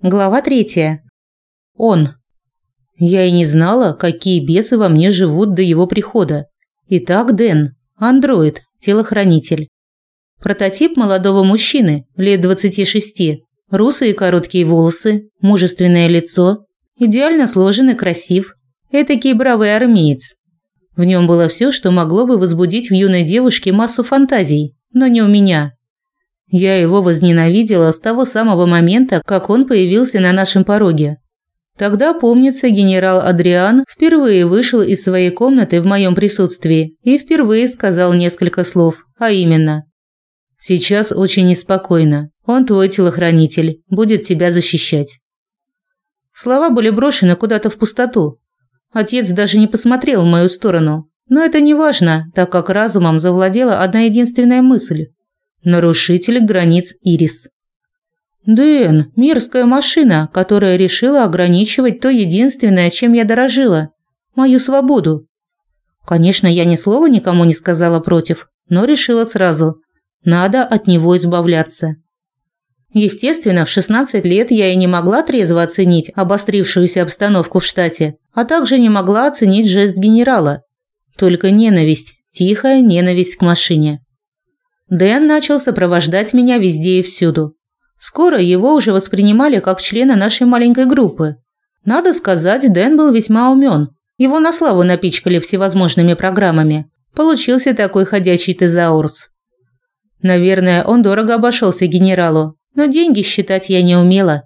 Глава третья. Он. Я и не знала, какие бесы во мне живут до его прихода. Итак, Дэн, андроид, телохранитель. Прототип молодого мужчины, лет 26. Русые короткие волосы, мужественное лицо, идеально сложен и красив. Этакий бравый армеец. В нем было все, что могло бы возбудить в юной девушке массу фантазий, но не у меня. Я его возненавидела с того самого момента, как он появился на нашем пороге. Тогда, помнится, генерал Адриан впервые вышел из своей комнаты в моем присутствии и впервые сказал несколько слов, а именно «Сейчас очень неспокойно. Он твой телохранитель, будет тебя защищать». Слова были брошены куда-то в пустоту. Отец даже не посмотрел в мою сторону. Но это не важно, так как разумом завладела одна единственная мысль – Нарушитель границ Ирис. Дэн, мерзкая машина, которая решила ограничивать то единственное, чем я дорожила мою свободу. Конечно, я ни слова никому не сказала против, но решила сразу: надо от него избавляться. Естественно, в 16 лет я и не могла трезво оценить обострившуюся обстановку в штате, а также не могла оценить жест генерала. Только ненависть, тихая ненависть к машине. Дэн начал сопровождать меня везде и всюду. Скоро его уже воспринимали как члена нашей маленькой группы. Надо сказать, Дэн был весьма умен. Его на славу напичкали всевозможными программами. Получился такой ходячий тезаурус. Наверное, он дорого обошелся генералу, но деньги считать я не умела.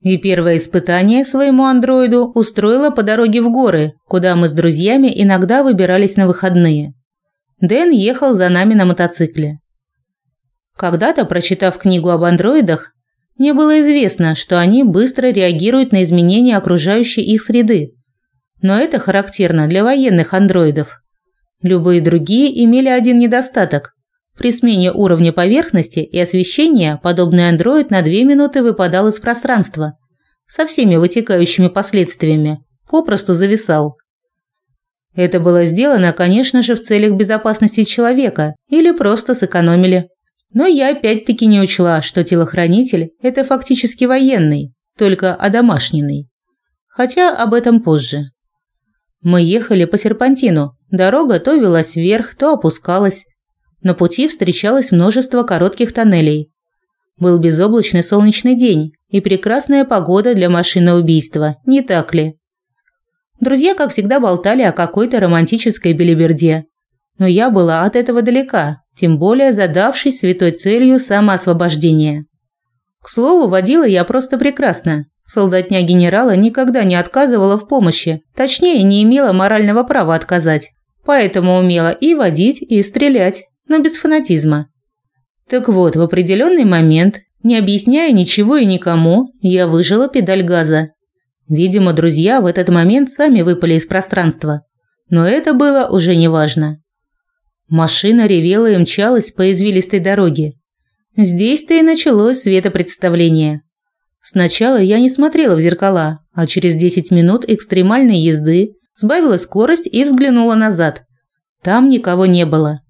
И первое испытание своему андроиду устроила по дороге в горы, куда мы с друзьями иногда выбирались на выходные. Дэн ехал за нами на мотоцикле. Когда-то, прочитав книгу об андроидах, мне было известно, что они быстро реагируют на изменения окружающей их среды. Но это характерно для военных андроидов. Любые другие имели один недостаток. При смене уровня поверхности и освещения подобный андроид на 2 минуты выпадал из пространства со всеми вытекающими последствиями, попросту зависал. Это было сделано, конечно же, в целях безопасности человека или просто сэкономили. Но я опять-таки не учла, что телохранитель – это фактически военный, только одомашненный. Хотя об этом позже. Мы ехали по серпантину. Дорога то велась вверх, то опускалась. На пути встречалось множество коротких тоннелей. Был безоблачный солнечный день и прекрасная погода для машиноубийства, не так ли? Друзья, как всегда, болтали о какой-то романтической белиберде. Но я была от этого далека, тем более задавшись святой целью самоосвобождения. К слову, водила я просто прекрасно. Солдатня генерала никогда не отказывала в помощи, точнее, не имела морального права отказать. Поэтому умела и водить, и стрелять, но без фанатизма. Так вот, в определенный момент, не объясняя ничего и никому, я выжила педаль газа Видимо, друзья в этот момент сами выпали из пространства. Но это было уже неважно. Машина ревела и мчалась по извилистой дороге. Здесь-то и началось светопредставление. Сначала я не смотрела в зеркала, а через 10 минут экстремальной езды сбавила скорость и взглянула назад. Там никого не было.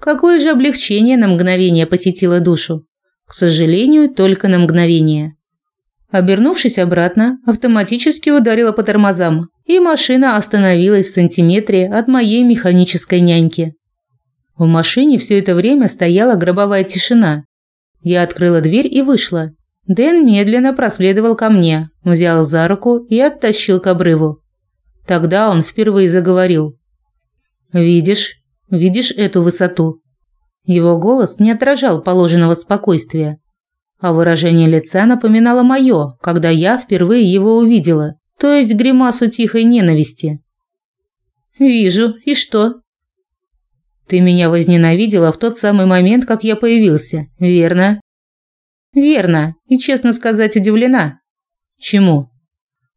Какое же облегчение на мгновение посетило душу. К сожалению, только на мгновение. Обернувшись обратно, автоматически ударила по тормозам, и машина остановилась в сантиметре от моей механической няньки. В машине все это время стояла гробовая тишина. Я открыла дверь и вышла. Дэн медленно проследовал ко мне, взял за руку и оттащил к обрыву. Тогда он впервые заговорил. «Видишь? Видишь эту высоту?» Его голос не отражал положенного спокойствия а выражение лица напоминало моё, когда я впервые его увидела, то есть гримасу тихой ненависти. «Вижу. И что?» «Ты меня возненавидела в тот самый момент, как я появился, верно?» «Верно. И, честно сказать, удивлена». «Чему?»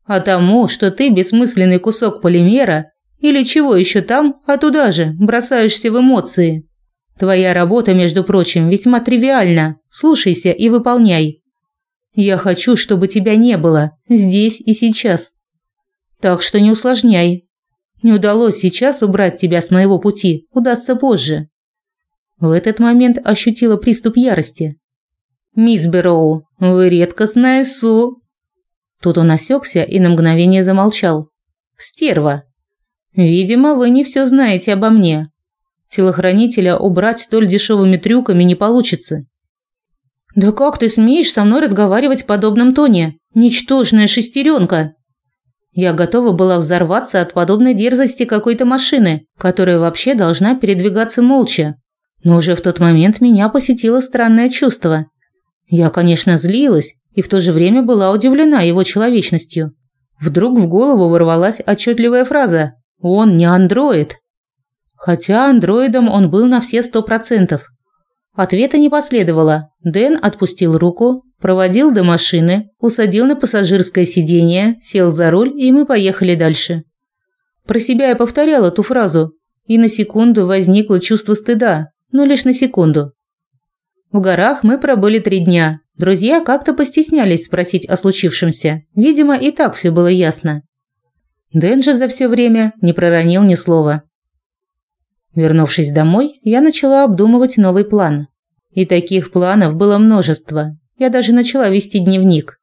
«А тому, что ты бессмысленный кусок полимера или чего еще там, а туда же бросаешься в эмоции». Твоя работа, между прочим, весьма тривиальна. Слушайся и выполняй. Я хочу, чтобы тебя не было здесь и сейчас. Так что не усложняй. Не удалось сейчас убрать тебя с моего пути, удастся позже. В этот момент ощутила приступ ярости. Мисс Бероу, вы редкостная су. Тут он осекся и на мгновение замолчал. Стерва. Видимо, вы не все знаете обо мне. Телохранителя убрать столь дешевыми трюками не получится. Да как ты смеешь со мной разговаривать в подобном тоне? Ничтожная шестеренка. Я готова была взорваться от подобной дерзости какой-то машины, которая вообще должна передвигаться молча. Но уже в тот момент меня посетило странное чувство. Я, конечно, злилась и в то же время была удивлена его человечностью. Вдруг в голову ворвалась отчетливая фраза «Он не андроид». Хотя андроидом он был на все сто процентов. Ответа не последовало. Дэн отпустил руку, проводил до машины, усадил на пассажирское сиденье, сел за руль, и мы поехали дальше. Про себя я повторяла ту фразу, и на секунду возникло чувство стыда, но лишь на секунду. В горах мы пробыли три дня. Друзья как-то постеснялись спросить о случившемся. Видимо, и так все было ясно. Дэн же за все время не проронил ни слова. Вернувшись домой, я начала обдумывать новый план. И таких планов было множество. Я даже начала вести дневник.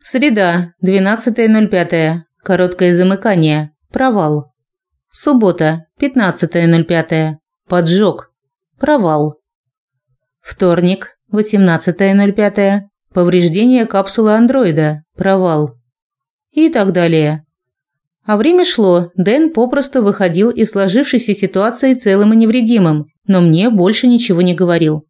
Среда, 12.05. Короткое замыкание. Провал. Суббота, 15.05. Поджог. Провал. Вторник, 18.05. Повреждение капсулы андроида. Провал. И так далее. А время шло, Дэн попросту выходил из сложившейся ситуации целым и невредимым, но мне больше ничего не говорил.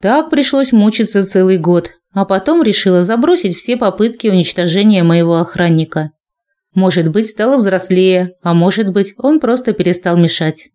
Так пришлось мучиться целый год, а потом решила забросить все попытки уничтожения моего охранника. Может быть, стала взрослее, а может быть, он просто перестал мешать.